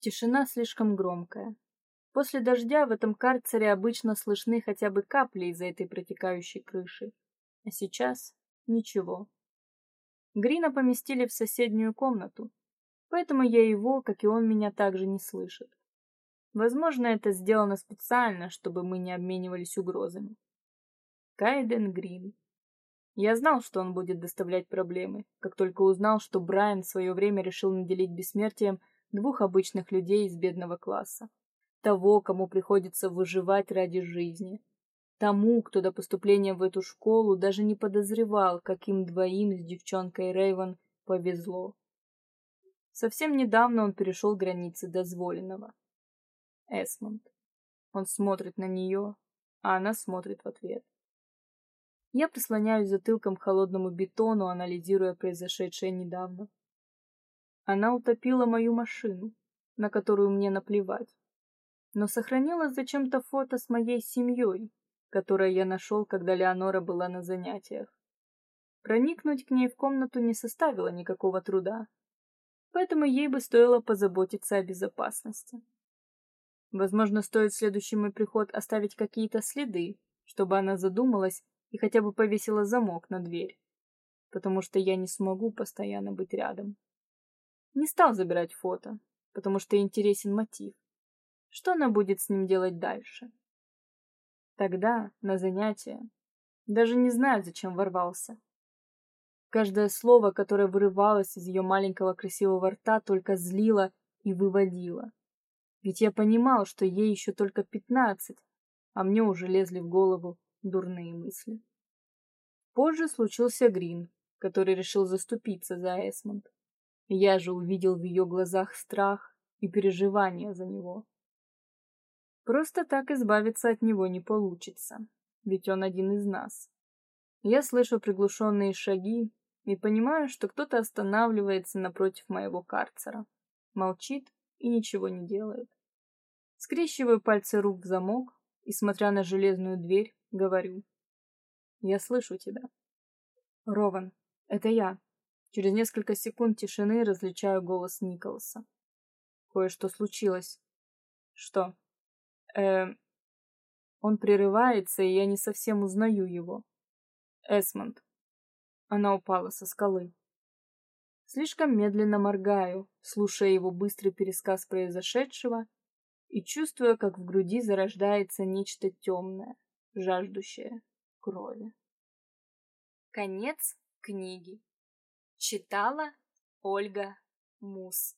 Тишина слишком громкая. После дождя в этом карцере обычно слышны хотя бы капли из-за этой протекающей крыши. А сейчас ничего. Грина поместили в соседнюю комнату, поэтому я его, как и он, меня также не слышит. Возможно, это сделано специально, чтобы мы не обменивались угрозами. Кайден Грин. Я знал, что он будет доставлять проблемы, как только узнал, что Брайан в свое время решил наделить бессмертием двух обычных людей из бедного класса. Того, кому приходится выживать ради жизни. Тому, кто до поступления в эту школу даже не подозревал, каким двоим с девчонкой Рейвен повезло. Совсем недавно он перешел границы дозволенного. Эсмонд. Он смотрит на нее, а она смотрит в ответ. Я прислоняюсь затылком к холодному бетону, анализируя произошедшее недавно. Она утопила мою машину, на которую мне наплевать, но сохранила зачем-то фото с моей семьей, которое я нашел, когда Леонора была на занятиях. Проникнуть к ней в комнату не составило никакого труда, поэтому ей бы стоило позаботиться о безопасности. Возможно, стоит следующий мой приход оставить какие-то следы, чтобы она задумалась и хотя бы повесила замок на дверь, потому что я не смогу постоянно быть рядом. Не стал забирать фото, потому что интересен мотив. Что она будет с ним делать дальше? Тогда, на занятия, даже не знаю, зачем ворвался. Каждое слово, которое вырывалось из ее маленького красивого рта, только злило и выводило. Ведь я понимал, что ей еще только пятнадцать, а мне уже лезли в голову дурные мысли. Позже случился Грин, который решил заступиться за Эсмонд. Я же увидел в ее глазах страх и переживания за него. Просто так избавиться от него не получится, ведь он один из нас. Я слышу приглушенные шаги и понимаю, что кто-то останавливается напротив моего карцера, молчит и ничего не делает. Скрещиваю пальцы рук в замок и, смотря на железную дверь, говорю. Я слышу тебя. Рован, это я. Через несколько секунд тишины различаю голос Николаса. Кое-что случилось. Что? Эм... Он прерывается, и я не совсем узнаю его. Эсмонд. Она упала со скалы. Слишком медленно моргаю, слушая его быстрый пересказ произошедшего и чувствуя, как в груди зарождается нечто темное, жаждущее крови. Конец книги. Читала Ольга Мус.